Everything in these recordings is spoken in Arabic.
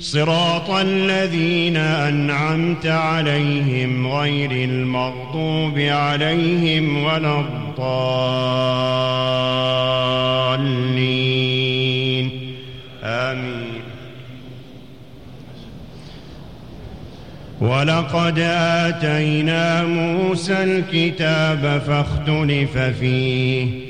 صراط الذين أنعمت عليهم غير المغضوب عليهم ولا الضالين. آمين. ولقد آتينا موسى الكتاب فاختلف فيه.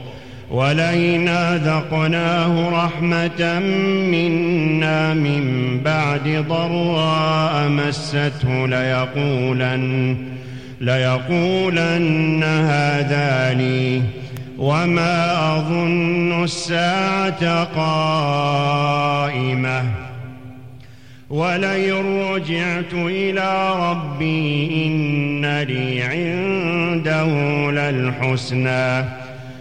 ولئن أذقناه رحمة منا من بعد ضراء مسته ليقولن ليقولن هذا لي وما أظن الساعة قائمة. ولئن رجعت إلى ربي إن لي عنده للحسنى.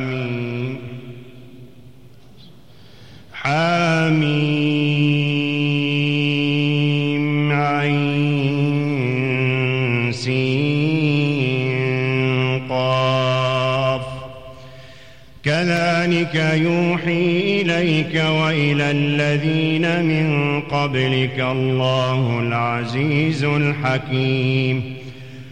آمين حميم عين سين قاف. كذلك يوحي إليك وإلى الذين من قبلك الله العزيز الحكيم.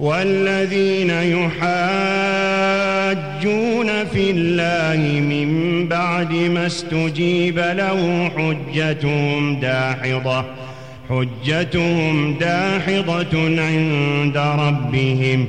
والذين يحاجون في الله من بعد ما استجيب له حجتهم داحضة حجتهم داحضة عند ربهم.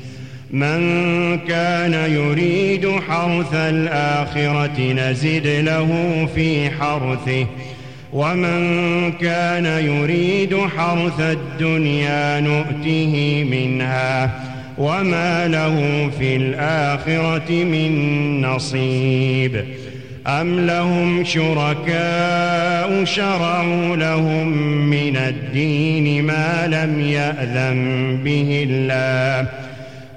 من كان يريد حرث الآخرة نزد له في حرثه ومن كان يريد حرث الدنيا نؤته منها وما له في الآخرة من نصيب. أم لهم شركاء شرعوا لهم من الدين ما لم يأذن به الله؟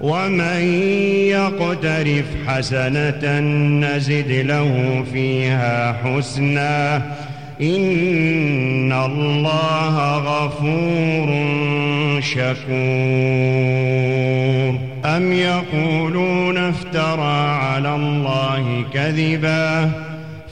ومن يقترف حسنة نزد له فيها حسنا. إن الله غفور شكور. أم يقولون افترى على الله كذباً؟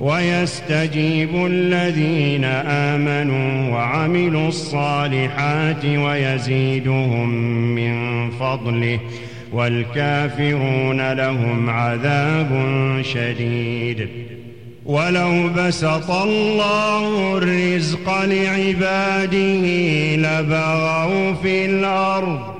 ويستجيب الذين آمنوا وعملوا الصالحات ويزيدهم من فضله والكافرون لهم عذاب شديد. ولو بسط الله الرزق لعباده لبغوا في الأرض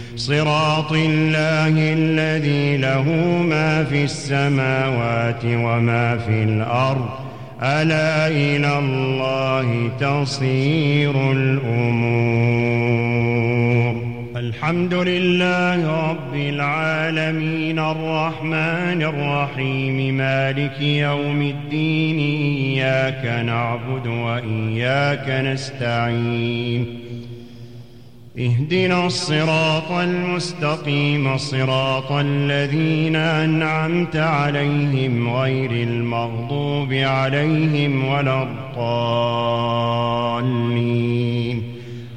صراط الله الذي له ما في السماوات وما في الأرض. ألا إلى الله تصير الأمور. الحمد لله رب العالمين. الرحمن الرحيم. مالك يوم الدين. إياك نعبد وإياك نستعين. اهدنا الصراط المستقيم صراط الذين أنعمت عليهم غير المغضوب عليهم ولا الضالين.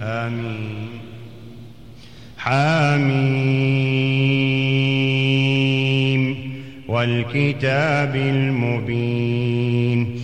آمين. حاميم والكتاب المبين.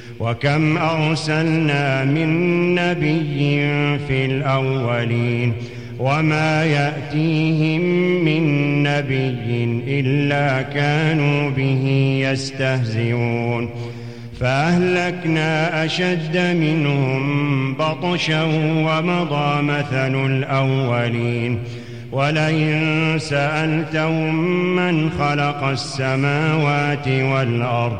وكم أرسلنا من نبي في الأولين وما يأتيهم من نبي إلا كانوا به يستهزئون فأهلكنا أشد منهم بطشا ومضى مثل الأولين ولئن سألتهم من خلق السماوات والأرض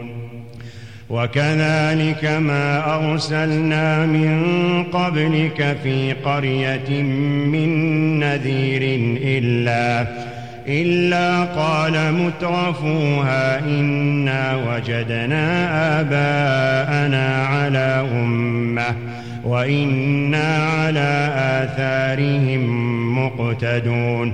وكذلك ما أرسلنا من قبلك في قرية من نذير إلا إلا قال مترفوها إنا وجدنا آباءنا على أمة وإنا على آثارهم مقتدون.